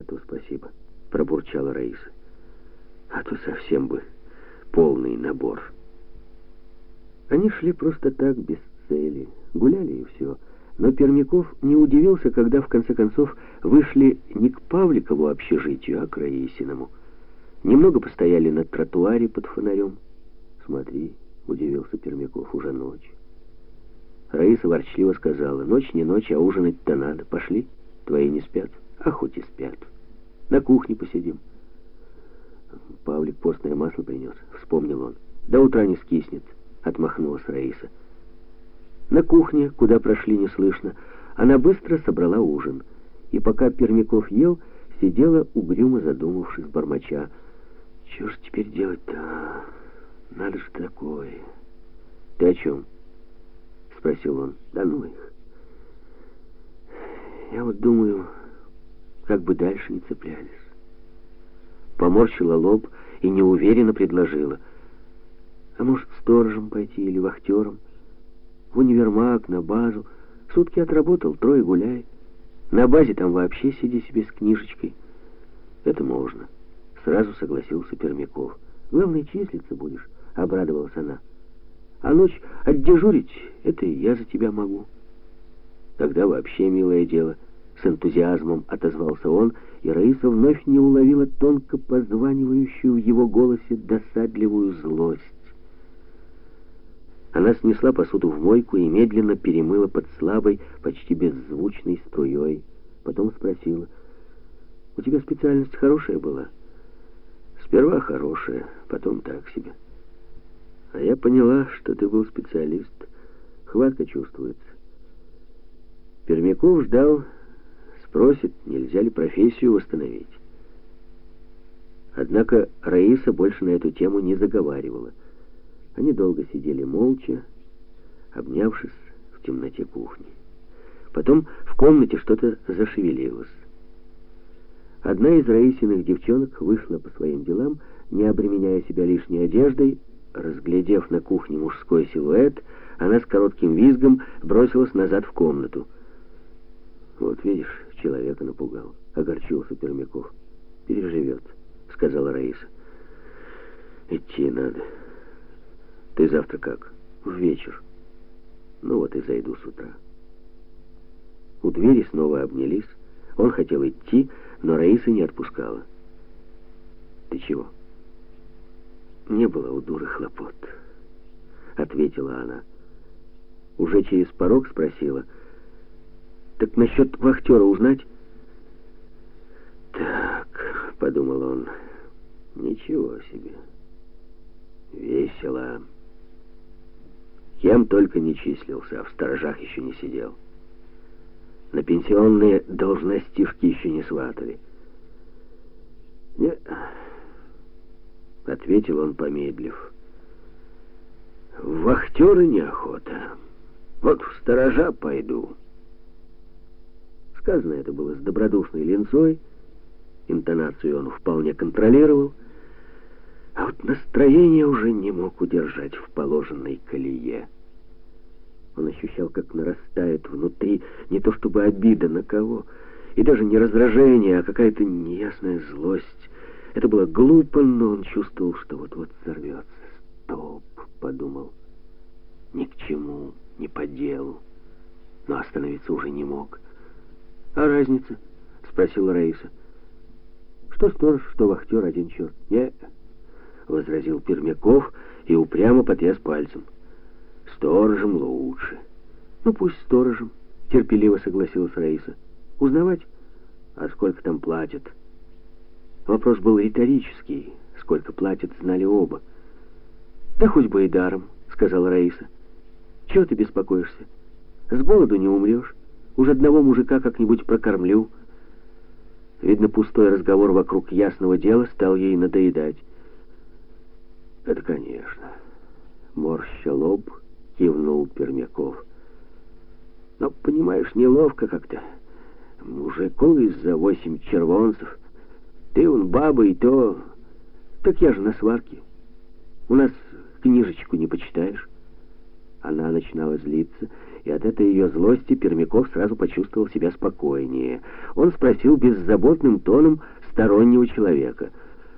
«А то спасибо», — пробурчала Раиса. «А то совсем бы полный набор». Они шли просто так, без цели, гуляли и все. Но Пермяков не удивился, когда в конце концов вышли не к Павликову общежитию, а к Раисиному. Немного постояли на тротуаре под фонарем. «Смотри», — удивился Пермяков, — «уже ночь». Раиса ворчливо сказала, «Ночь не ночь, а ужинать-то надо. Пошли, твои не спят». А хоть и спят. На кухне посидим. Павлик постное масло принес, вспомнил он. До утра не скиснет, отмахнулась Раиса. На кухне, куда прошли неслышно, она быстро собрала ужин. И пока Пермяков ел, сидела угрюмо задумавшись бормоча. Чего ж теперь делать-то? Надо же такое. Ты о чем? Спросил он. Да ну их. Я вот думаю как бы дальше не цеплялись. Поморщила лоб и неуверенно предложила. А может, сторожем пойти или вахтером? В универмаг, на базу. Сутки отработал, трое гуляй. На базе там вообще сиди себе с книжечкой. Это можно. Сразу согласился Пермяков. Главное, числиться будешь, обрадовалась она. А ночь отдежурить, это я за тебя могу. Тогда вообще милое дело — с энтузиазмом отозвался он, и Раиса вновь не уловила тонко позванивающую в его голосе досадливую злость. Она снесла посуду в мойку и медленно перемыла под слабой, почти беззвучной струей. Потом спросила, «У тебя специальность хорошая была?» «Сперва хорошая, потом так себе». «А я поняла, что ты был специалист. Хватка чувствуется». Пермяков ждал Спросит, нельзя ли профессию восстановить. Однако Раиса больше на эту тему не заговаривала. Они долго сидели молча, обнявшись в темноте кухни. Потом в комнате что-то зашевелилось. Одна из Раисиных девчонок вышла по своим делам, не обременяя себя лишней одеждой. Разглядев на кухне мужской силуэт, она с коротким визгом бросилась назад в комнату. «Вот видишь, человека напугал», — огорчился Пермяков. «Переживет», — сказала Раиса. «Идти надо. Ты завтра как?» «В вечер. Ну вот и зайду с утра». У двери снова обнялись. Он хотел идти, но Раиса не отпускала. «Ты чего?» «Не было у дуры хлопот», — ответила она. Уже через порог спросила — так насчет вахтера узнать? Так, подумал он, ничего себе. Весело. Кем только не числился, а в сторожах еще не сидел. На пенсионные должностишки еще не сватали. Не, ответил он, помедлив. В вахтеры неохота. Вот в сторожа пойду. Сказано это было с добродушной линцой, интонацию он вполне контролировал, а вот настроение уже не мог удержать в положенной колее. Он ощущал, как нарастает внутри не то чтобы обида на кого, и даже не раздражение, а какая-то неясная злость. Это было глупо, но он чувствовал, что вот-вот сорвется. «Стоп!» — подумал. «Ни к чему, ни по делу». Но остановиться уже не мог. «А разница?» — спросила Раиса. «Что сторож, что вахтер, один черт». «Не», — возразил Пермяков и упрямо потряс пальцем. «Сторожем лучше». «Ну, пусть сторожем», — терпеливо согласилась Раиса. «Узнавать? А сколько там платят?» Вопрос был риторический. Сколько платят, знали оба. «Да хоть бы и даром», — сказала Раиса. «Чего ты беспокоишься? С голоду не умрешь». Уж одного мужика как-нибудь прокормлю. Видно, пустой разговор вокруг ясного дела стал ей надоедать. Это, конечно. Морща лоб, кивнул Пермяков. Но, понимаешь, неловко как-то. Мужику из-за восемь червонцев. Ты он баба и то... Так я же на сварке. У нас книжечку не почитаешь. Она начинала злиться, и от этой ее злости Пермяков сразу почувствовал себя спокойнее. Он спросил беззаботным тоном стороннего человека —